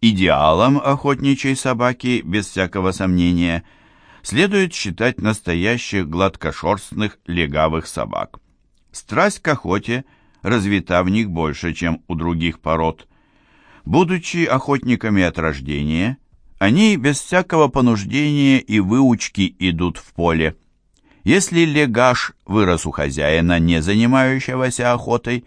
Идеалом охотничьей собаки, без всякого сомнения, следует считать настоящих гладкошерстных легавых собак. Страсть к охоте развита в них больше, чем у других пород. Будучи охотниками от рождения, они без всякого понуждения и выучки идут в поле. Если легаш вырос у хозяина, не занимающегося охотой,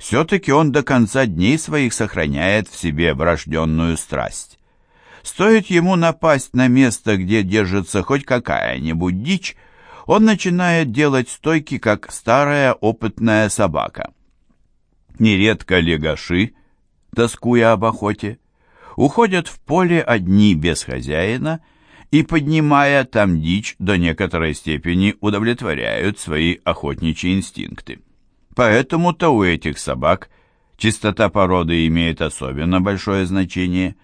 все-таки он до конца дней своих сохраняет в себе врожденную страсть. Стоит ему напасть на место, где держится хоть какая-нибудь дичь, он начинает делать стойки, как старая опытная собака. Нередко легаши, тоскуя об охоте, уходят в поле одни без хозяина и, поднимая там дичь, до некоторой степени удовлетворяют свои охотничьи инстинкты. Поэтому-то у этих собак чистота породы имеет особенно большое значение.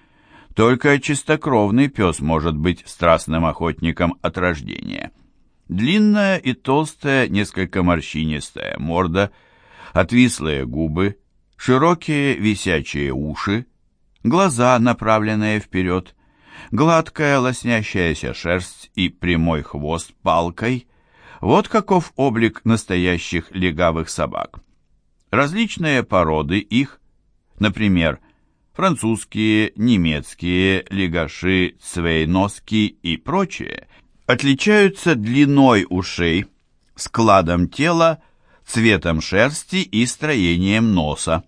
Только чистокровный пес может быть страстным охотником от рождения. Длинная и толстая, несколько морщинистая морда, отвислые губы, широкие висячие уши, глаза, направленные вперед, гладкая лоснящаяся шерсть и прямой хвост палкой – вот каков облик настоящих легавых собак. Различные породы их, например, французские, немецкие, легаши, цвейноски и прочие, отличаются длиной ушей, складом тела, цветом шерсти и строением носа.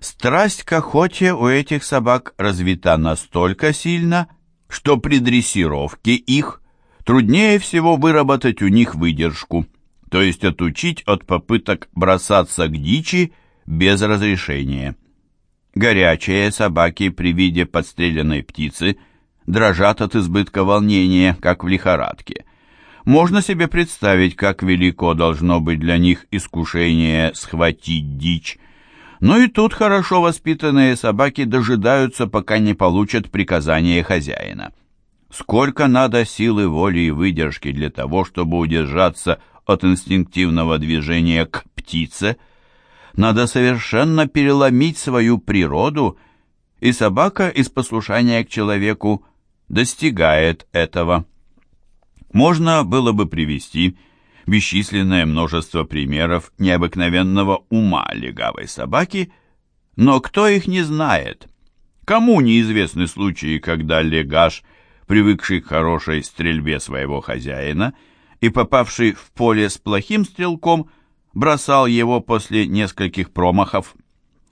Страсть к охоте у этих собак развита настолько сильно, что при дрессировке их Труднее всего выработать у них выдержку, то есть отучить от попыток бросаться к дичи без разрешения. Горячие собаки при виде подстреленной птицы дрожат от избытка волнения, как в лихорадке. Можно себе представить, как велико должно быть для них искушение схватить дичь. Но и тут хорошо воспитанные собаки дожидаются, пока не получат приказание хозяина. Сколько надо силы воли и выдержки для того, чтобы удержаться от инстинктивного движения к птице. Надо совершенно переломить свою природу, и собака из послушания к человеку достигает этого. Можно было бы привести бесчисленное множество примеров необыкновенного ума легавой собаки, но кто их не знает? Кому неизвестны случаи, когда легаш – привыкший к хорошей стрельбе своего хозяина и попавший в поле с плохим стрелком, бросал его после нескольких промахов.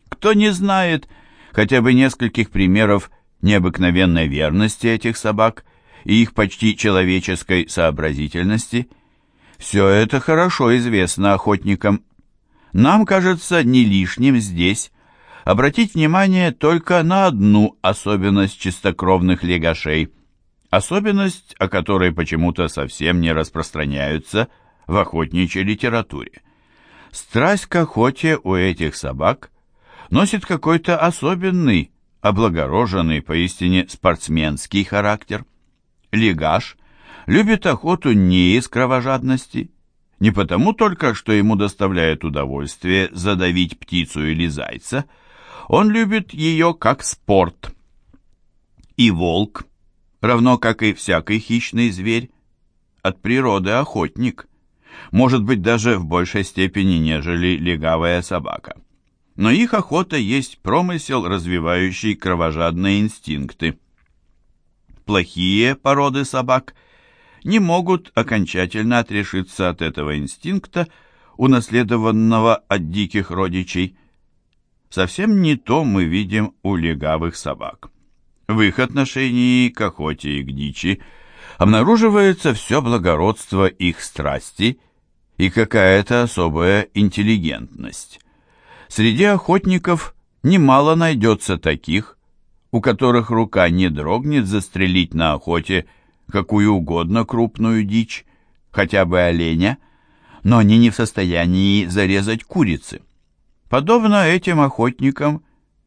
Кто не знает хотя бы нескольких примеров необыкновенной верности этих собак и их почти человеческой сообразительности, все это хорошо известно охотникам. Нам кажется не лишним здесь обратить внимание только на одну особенность чистокровных легашей – особенность, о которой почему-то совсем не распространяются в охотничьей литературе. Страсть к охоте у этих собак носит какой-то особенный, облагороженный, поистине спортсменский характер. Легаш любит охоту не из кровожадности, не потому только, что ему доставляет удовольствие задавить птицу или зайца, он любит ее как спорт. И волк, равно как и всякий хищный зверь, от природы охотник, может быть даже в большей степени, нежели легавая собака. Но их охота есть промысел, развивающий кровожадные инстинкты. Плохие породы собак не могут окончательно отрешиться от этого инстинкта, унаследованного от диких родичей. Совсем не то мы видим у легавых собак. В их отношении к охоте и к дичи обнаруживается все благородство их страсти и какая-то особая интеллигентность. Среди охотников немало найдется таких, у которых рука не дрогнет застрелить на охоте какую угодно крупную дичь, хотя бы оленя, но они не в состоянии зарезать курицы. Подобно этим охотникам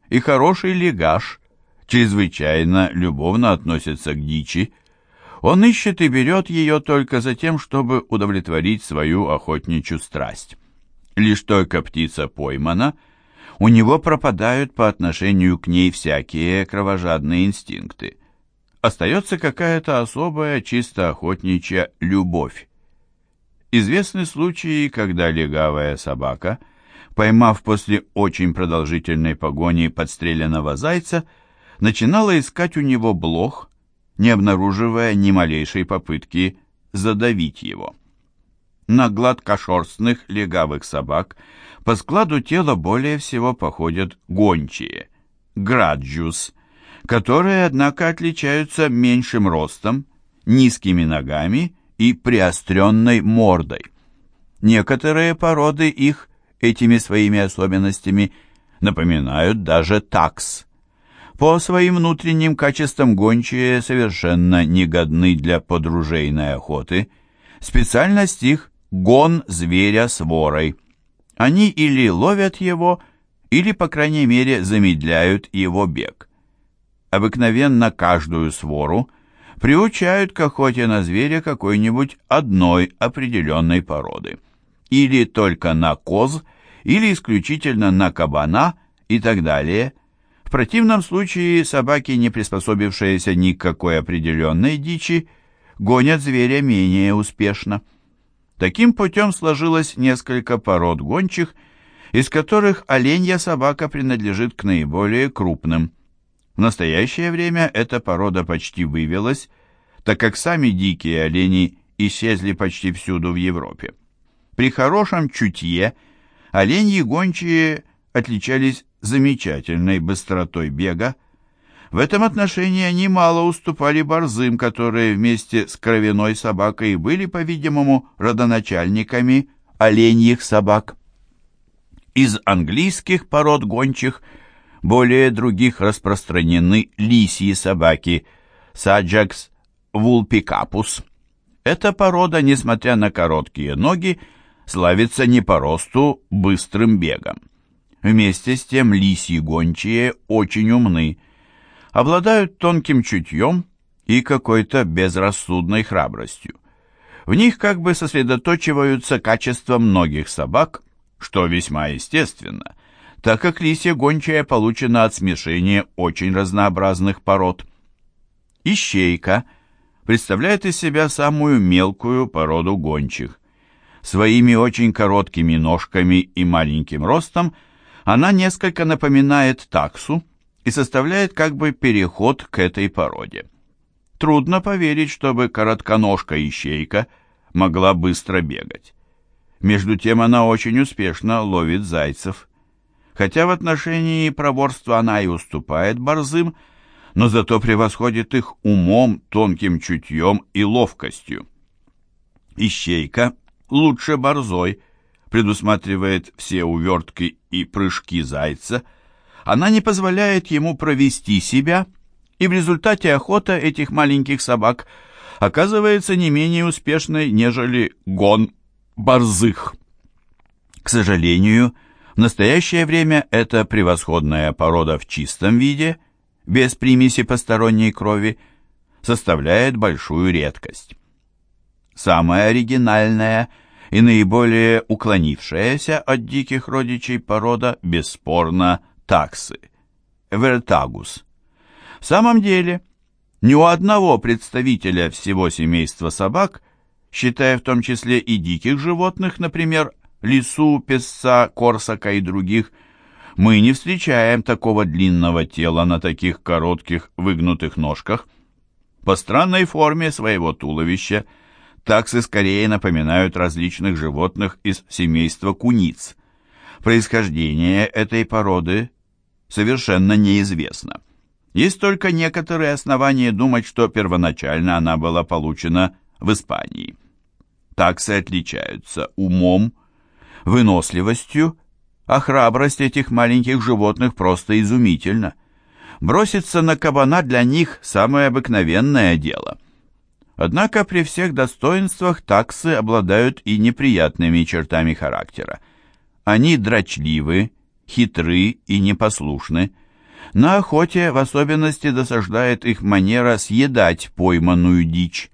и хороший легаш чрезвычайно любовно относится к дичи. Он ищет и берет ее только за тем, чтобы удовлетворить свою охотничью страсть. Лишь только птица поймана, у него пропадают по отношению к ней всякие кровожадные инстинкты. Остается какая-то особая, чисто охотничья любовь. Известны случаи, когда легавая собака, поймав после очень продолжительной погони подстреленного зайца, начинала искать у него блох, не обнаруживая ни малейшей попытки задавить его. На гладкошерстных легавых собак по складу тела более всего походят гончие, граджус, которые, однако, отличаются меньшим ростом, низкими ногами и приостренной мордой. Некоторые породы их этими своими особенностями напоминают даже такс. По своим внутренним качествам гончие совершенно негодны для подружейной охоты. Специальность их – гон зверя с ворой. Они или ловят его, или, по крайней мере, замедляют его бег. Обыкновенно каждую свору приучают к охоте на зверя какой-нибудь одной определенной породы. Или только на коз, или исключительно на кабана и так далее. В противном случае собаки, не приспособившиеся ни к какой определенной дичи, гонят зверя менее успешно. Таким путем сложилось несколько пород гончих, из которых оленья собака принадлежит к наиболее крупным. В настоящее время эта порода почти вывелась, так как сами дикие олени исчезли почти всюду в Европе. При хорошем чутье оленьи гончие отличались замечательной быстротой бега. В этом отношении они мало уступали борзым, которые вместе с кровяной собакой были, по-видимому, родоначальниками оленьих собак. Из английских пород гончих – более других распространены лисьи собаки Саджакс вулпикапус. Эта порода, несмотря на короткие ноги, славится не по росту быстрым бегом. Вместе с тем лисьи гончие очень умны, обладают тонким чутьем и какой-то безрассудной храбростью. В них как бы сосредоточиваются качества многих собак, что весьма естественно – так как лисья гончая получена от смешения очень разнообразных пород. Ищейка представляет из себя самую мелкую породу гончих. Своими очень короткими ножками и маленьким ростом она несколько напоминает таксу и составляет как бы переход к этой породе. Трудно поверить, чтобы коротконожка-ищейка могла быстро бегать. Между тем она очень успешно ловит зайцев хотя в отношении проворства она и уступает борзым, но зато превосходит их умом, тонким чутьем и ловкостью. Ищейка лучше борзой, предусматривает все увертки и прыжки зайца, она не позволяет ему провести себя, и в результате охота этих маленьких собак оказывается не менее успешной, нежели гон борзых. К сожалению, в настоящее время эта превосходная порода в чистом виде, без примеси посторонней крови, составляет большую редкость. Самая оригинальная и наиболее уклонившаяся от диких родичей порода, бесспорно, таксы, вертагус. В самом деле, ни у одного представителя всего семейства собак, считая в том числе и диких животных, например, лису, песца, корсака и других, мы не встречаем такого длинного тела на таких коротких выгнутых ножках. По странной форме своего туловища таксы скорее напоминают различных животных из семейства куниц. Происхождение этой породы совершенно неизвестно. Есть только некоторые основания думать, что первоначально она была получена в Испании. Таксы отличаются умом, выносливостью, а храбрость этих маленьких животных просто изумительна. Броситься на кабана для них самое обыкновенное дело. Однако при всех достоинствах таксы обладают и неприятными чертами характера. Они дрочливы, хитры и непослушны. На охоте в особенности досаждает их манера съедать пойманную дичь.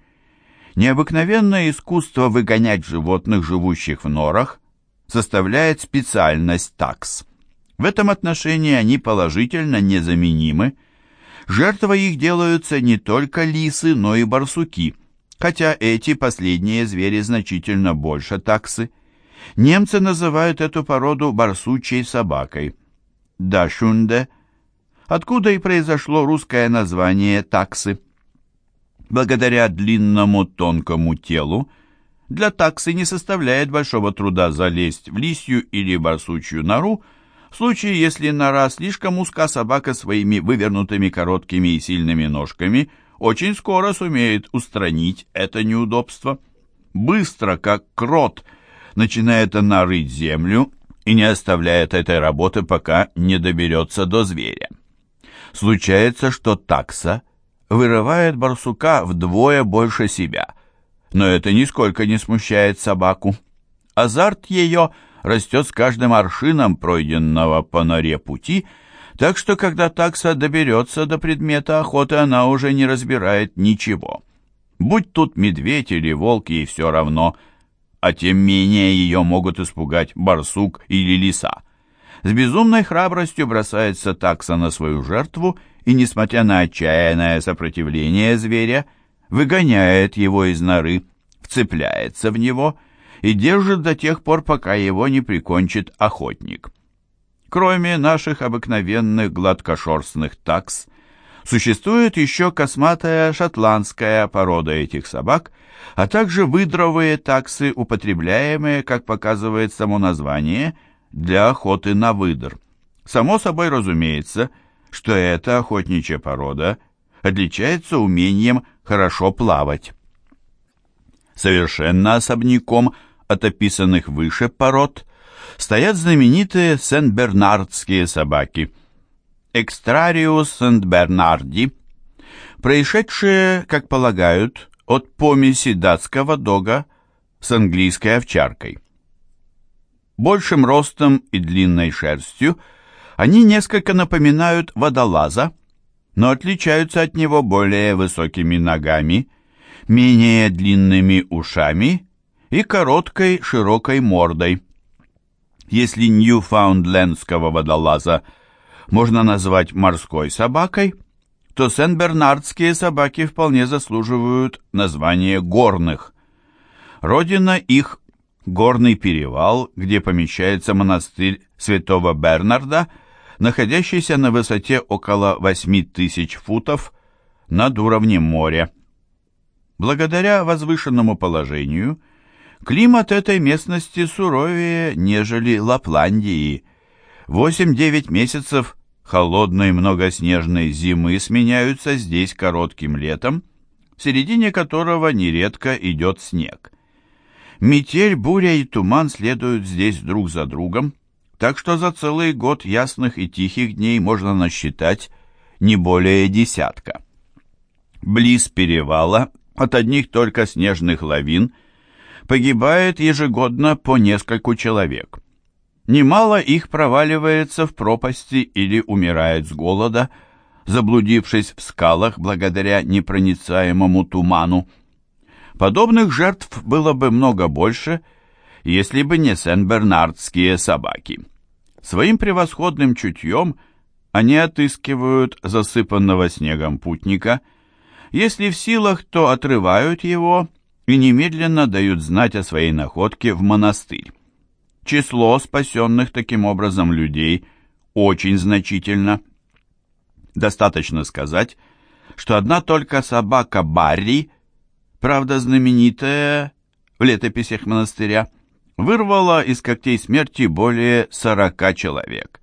Необыкновенное искусство выгонять животных, живущих в норах, составляет специальность такс. В этом отношении они положительно незаменимы. Жертвой их делаются не только лисы, но и барсуки, хотя эти последние звери значительно больше таксы. Немцы называют эту породу барсучей собакой. Дашунде, откуда и произошло русское название таксы. Благодаря длинному тонкому телу, для таксы не составляет большого труда залезть в лисью или барсучью нору, в случае, если нора слишком узка, собака своими вывернутыми короткими и сильными ножками очень скоро сумеет устранить это неудобство. Быстро, как крот, начинает она рыть землю и не оставляет этой работы, пока не доберется до зверя. Случается, что такса вырывает барсука вдвое больше себя, но это нисколько не смущает собаку. Азарт ее – растет с каждым аршином пройденного по норе пути, так что когда такса доберется до предмета охоты, она уже не разбирает ничего. Будь тут медведь или волк, ей все равно, а тем менее ее могут испугать барсук или лиса. С безумной храбростью бросается такса на свою жертву и, несмотря на отчаянное сопротивление зверя, выгоняет его из норы, вцепляется в него и, и держит до тех пор, пока его не прикончит охотник. Кроме наших обыкновенных гладкошерстных такс, существует еще косматая шотландская порода этих собак, а также выдровые таксы, употребляемые, как показывает само название, для охоты на выдр. Само собой разумеется, что эта охотничья порода отличается умением хорошо плавать. Совершенно особняком – от описанных выше пород стоят знаменитые сен-бернардские собаки. Экстрариус сент-бернарди, происшедшие, как полагают, от помеси датского дога с английской овчаркой. Большим ростом и длинной шерстью они несколько напоминают водолаза, но отличаются от него более высокими ногами, менее длинными ушами и короткой широкой мордой. Если ньюфаундлендского водолаза можно назвать морской собакой, то сен-бернардские собаки вполне заслуживают названия горных. Родина их – горный перевал, где помещается монастырь святого Бернарда, находящийся на высоте около 8 тысяч футов над уровнем моря. Благодаря возвышенному положению – Климат этой местности суровее, нежели Лапландии. Восемь-девять месяцев холодной многоснежной зимы сменяются здесь коротким летом, в середине которого нередко идет снег. Метель, буря и туман следуют здесь друг за другом, так что за целый год ясных и тихих дней можно насчитать не более десятка. Близ перевала от одних только снежных лавин погибает ежегодно по нескольку человек. Немало их проваливается в пропасти или умирает с голода, заблудившись в скалах благодаря непроницаемому туману. Подобных жертв было бы много больше, если бы не сен-бернардские собаки. Своим превосходным чутьем они отыскивают засыпанного снегом путника. Если в силах, то отрывают его и немедленно дают знать о своей находке в монастырь. Число спасенных таким образом людей очень значительно. Достаточно сказать, что одна только собака Барри, правда знаменитая в летописях монастыря, вырвала из когтей смерти более сорока человек.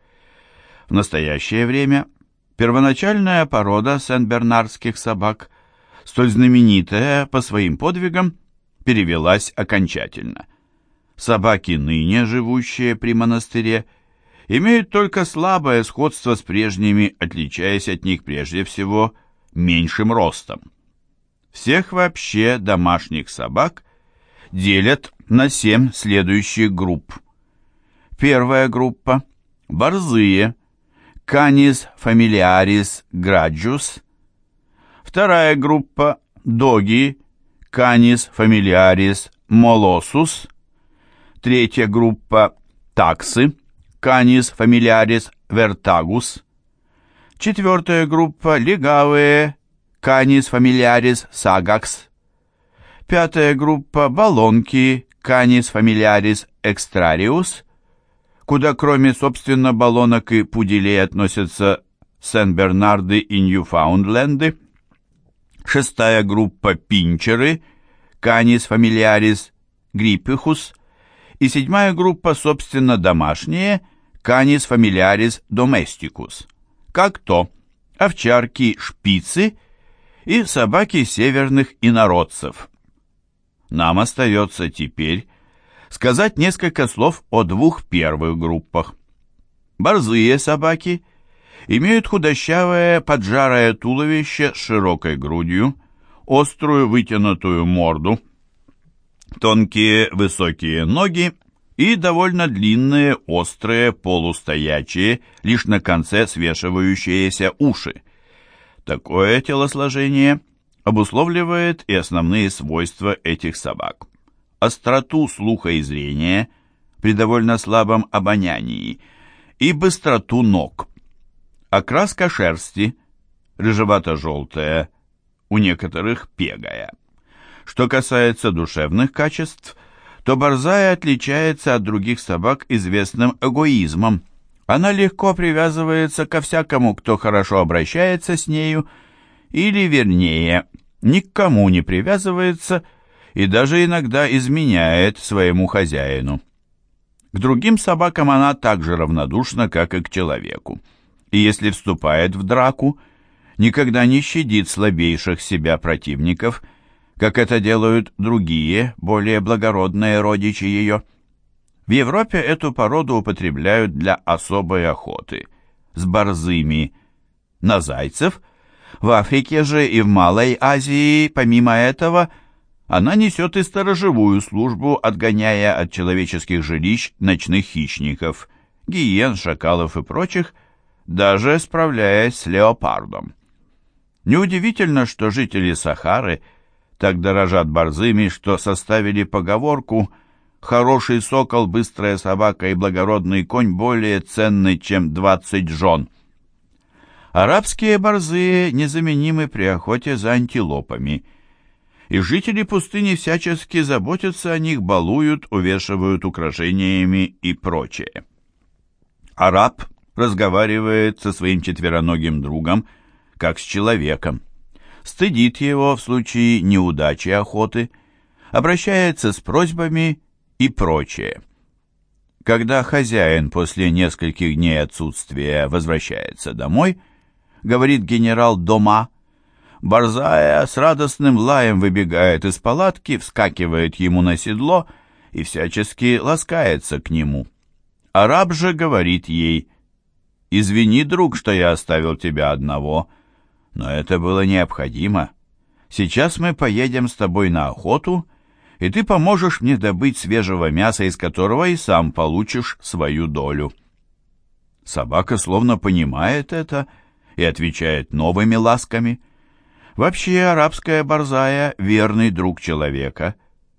В настоящее время первоначальная порода сен-бернардских собак – столь знаменитая по своим подвигам, перевелась окончательно. Собаки, ныне живущие при монастыре, имеют только слабое сходство с прежними, отличаясь от них прежде всего меньшим ростом. Всех вообще домашних собак делят на семь следующих групп. Первая группа – борзые, Canis familiaris gradius – Вторая группа – доги, Canis familiaris molossus. Третья группа – таксы, Canis familiaris vertagus. Четвертая группа – легавые Canis familiaris sagax. Пятая группа – баллонки Canis familiaris extrarius, куда кроме, собственно, баллонок и пуделей относятся Сен-Бернарды и Ньюфаундленды. Шестая группа – пинчеры Canis familiaris гриппихус. И седьмая группа, собственно, домашние Canis familiaris domesticus. Как то овчарки, шпицы и собаки северных инородцев. Нам остается теперь сказать несколько слов о двух первых группах. Борзые собаки имеют худощавое поджарое туловище с широкой грудью, острую вытянутую морду, тонкие высокие ноги и довольно длинные, острые, полустоячие, лишь на конце свешивающиеся уши. Такое телосложение обусловливает и основные свойства этих собак. Остроту слуха и зрения при довольно слабом обонянии и быстроту ног. Окраска шерсти рыжевато-желтая, у некоторых пегая. Что касается душевных качеств, то борзая отличается от других собак известным эгоизмом, она легко привязывается ко всякому, кто хорошо обращается с нею, или, вернее, никому не привязывается и даже иногда изменяет своему хозяину. К другим собакам она так же равнодушна, как и к человеку. И если вступает в драку, никогда не щадит слабейших себя противников, как это делают другие, более благородные родичи ее – в Европе эту породу употребляют для особой охоты, с борзыми, на зайцев. В Африке же и в Малой Азии, помимо этого, она несет и сторожевую службу, отгоняя от человеческих жилищ ночных хищников, гиен, шакалов и прочих, даже справляясь с леопардом. Неудивительно, что жители Сахары так дорожат борзыми, что составили поговорку – Хороший сокол, быстрая собака и благородный конь более ценны, чем двадцать жен. Арабские борзые незаменимы при охоте за антилопами, и жители пустыни всячески заботятся о них, балуют, увешивают украшениями и прочее. Араб разговаривает со своим четвероногим другом, как с человеком, стыдит его в случае неудачи охоты, обращается с просьбами и прочее. Когда хозяин после нескольких дней отсутствия возвращается домой, говорит генерал Дома, Борзая с радостным лаем выбегает из палатки, вскакивает ему на седло и всячески ласкается к нему. Араб же говорит ей, «Извини, друг, что я оставил тебя одного, но это было необходимо. Сейчас мы поедем с тобой на охоту, и ты поможешь мне добыть свежего мяса, из которого и сам получишь свою долю». Собака словно понимает это и отвечает новыми ласками. Вообще арабская борзая — верный друг человека,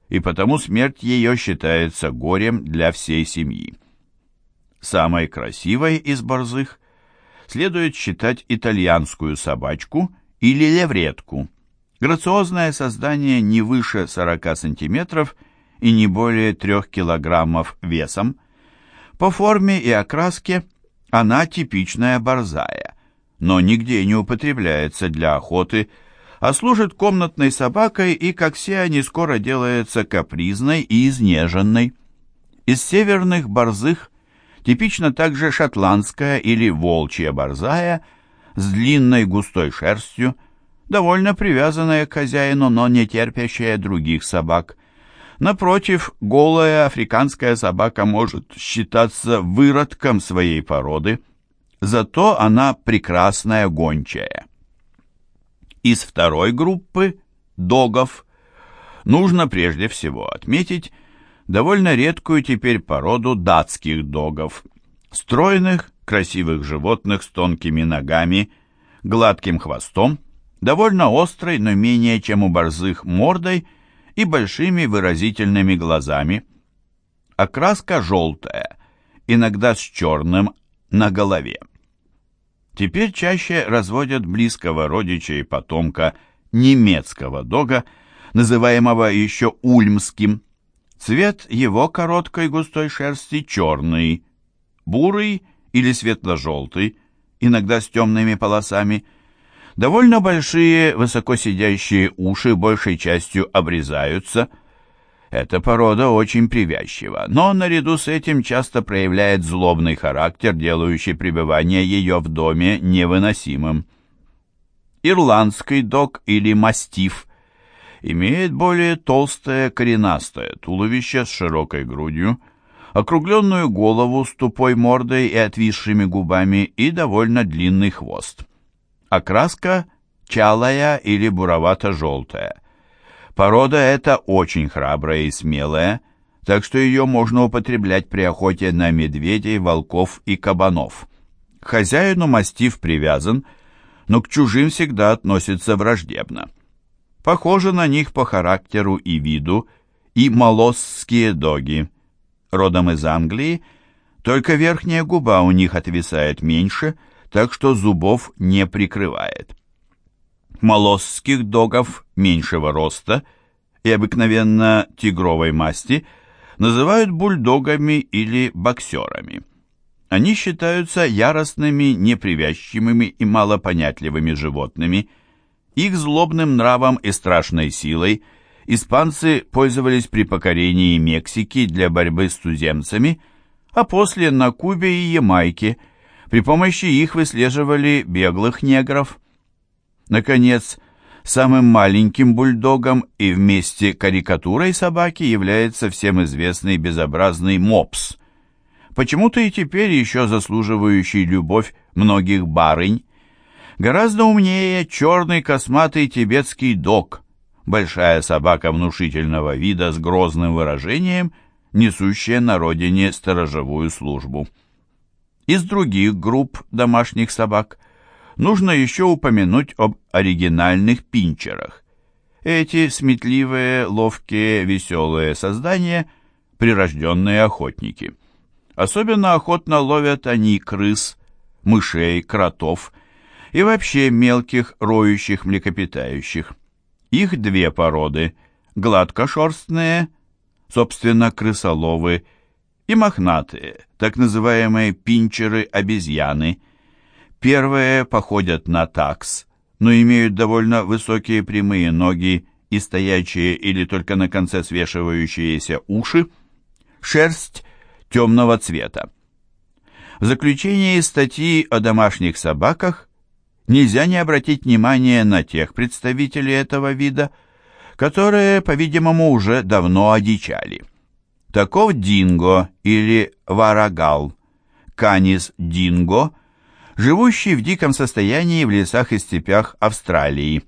и потому смерть ее считается горем для всей семьи. Самой красивой из борзых следует считать итальянскую собачку или левретку — Грациозное создание не выше 40 сантиметров и не более 3 килограммов весом. По форме и окраске она типичная борзая, но нигде не употребляется для охоты, а служит комнатной собакой и, как все они, скоро делается капризной и изнеженной. Из северных борзых типично также шотландская или волчья борзая с длинной густой шерстью, довольно привязанная к хозяину, но не терпящая других собак. Напротив, голая африканская собака может считаться выродком своей породы, зато она прекрасная гончая. Из второй группы, догов, нужно прежде всего отметить довольно редкую теперь породу датских догов, стройных, красивых животных с тонкими ногами, гладким хвостом, довольно острой, но менее чем у борзых мордой и большими выразительными глазами. Окраска желтая, иногда с черным, на голове. Теперь чаще разводят близкого родича и потомка немецкого дога, называемого еще ульмским. Цвет его короткой густой шерсти черный, бурый или светло-желтый, иногда с темными полосами. Довольно большие высоко сидящие уши большей частью обрезаются. Эта порода очень привязчива, но наряду с этим часто проявляет злобный характер, делающий пребывание ее в доме невыносимым. Ирландский дог или мастиф имеет более толстое коренастое туловище с широкой грудью, округленную голову с тупой мордой и отвисшими губами и довольно длинный хвост. Окраска чалая или буровато-желтая. Порода эта очень храбрая и смелая, так что ее можно употреблять при охоте на медведей, волков и кабанов. К хозяину мастиф привязан, но к чужим всегда относится враждебно. Похожи на них по характеру и виду и молосские доги – родом из Англии, только верхняя губа у них отвисает меньше, так что зубов не прикрывает. Молосских догов меньшего роста и обыкновенно тигровой масти называют бульдогами или боксерами. Они считаются яростными, непривязчивыми и малопонятливыми животными. Их злобным нравом и страшной силой – испанцы пользовались при покорении Мексики для борьбы с туземцами, а после на Кубе и Ямайке при помощи их выслеживали беглых негров. Наконец, самым маленьким бульдогом и вместе карикатурой собаки является всем известный безобразный мопс. Почему-то и теперь еще заслуживающий любовь многих барынь. Гораздо умнее черный косматый тибетский дог – большая собака внушительного вида с грозным выражением, несущая на родине сторожевую службу. Из других групп домашних собак нужно еще упомянуть об оригинальных пинчерах. Эти сметливые, ловкие, веселые создания – прирожденные охотники. Особенно охотно ловят они крыс, мышей, кротов и вообще мелких роющих млекопитающих. Их две породы – гладкошерстные, собственно, крысоловы, и мохнатые, так называемые пинчеры-обезьяны. Первые походят на такс, но имеют довольно высокие прямые ноги и стоячие или только на конце свешивающиеся уши, шерсть темного цвета. В заключении статьи о домашних собаках нельзя не обратить внимание на тех представителей этого вида, которые, по-видимому, уже давно одичали. Таков динго или варагал, канис динго, живущий в диком состоянии в лесах и степях Австралии.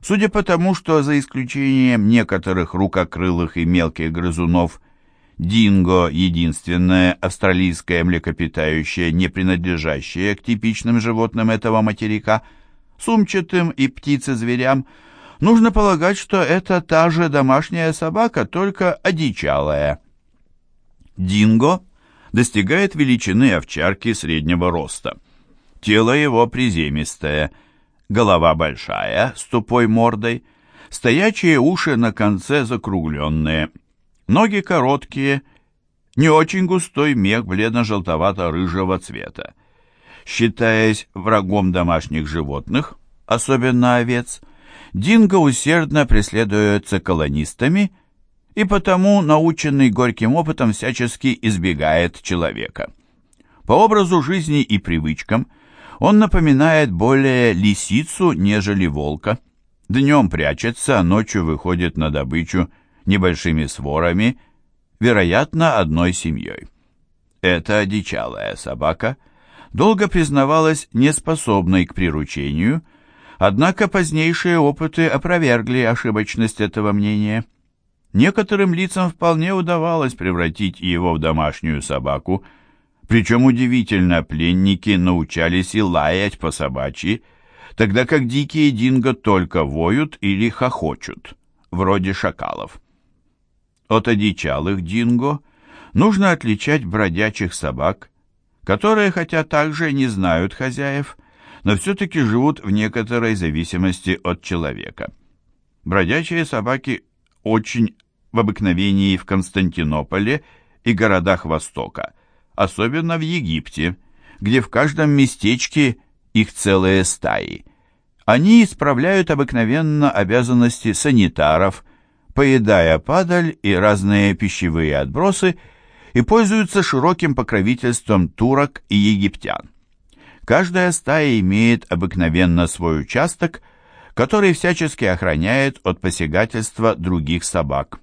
Судя по тому, что за исключением некоторых рукокрылых и мелких грызунов Динго – единственное австралийское млекопитающее, не принадлежащее к типичным животным этого материка, сумчатым и птице-зверям, нужно полагать, что это та же домашняя собака, только одичалая. Динго достигает величины овчарки среднего роста. Тело его приземистое, голова большая, с тупой мордой, стоячие уши на конце закругленные – Ноги короткие, не очень густой мех бледно-желтовато-рыжего цвета. Считаясь врагом домашних животных, особенно овец, Динго усердно преследуется колонистами и потому, наученный горьким опытом, всячески избегает человека. По образу жизни и привычкам он напоминает более лисицу, нежели волка. Днем прячется, а ночью выходит на добычу небольшими сворами, вероятно, одной семьей. Эта одичалая собака долго признавалась неспособной к приручению, однако позднейшие опыты опровергли ошибочность этого мнения. Некоторым лицам вполне удавалось превратить его в домашнюю собаку, причем удивительно пленники научались и лаять по собачьи, тогда как дикие динго только воют или хохочут, вроде шакалов. От одичалых динго нужно отличать бродячих собак, которые хотя также не знают хозяев, но все-таки живут в некоторой зависимости от человека. Бродячие собаки очень в обыкновении в Константинополе и городах Востока, особенно в Египте, где в каждом местечке их целые стаи. Они исправляют обыкновенно обязанности санитаров, поедая падаль и разные пищевые отбросы, и пользуются широким покровительством турок и египтян. Каждая стая имеет обыкновенно свой участок, который всячески охраняет от посягательства других собак.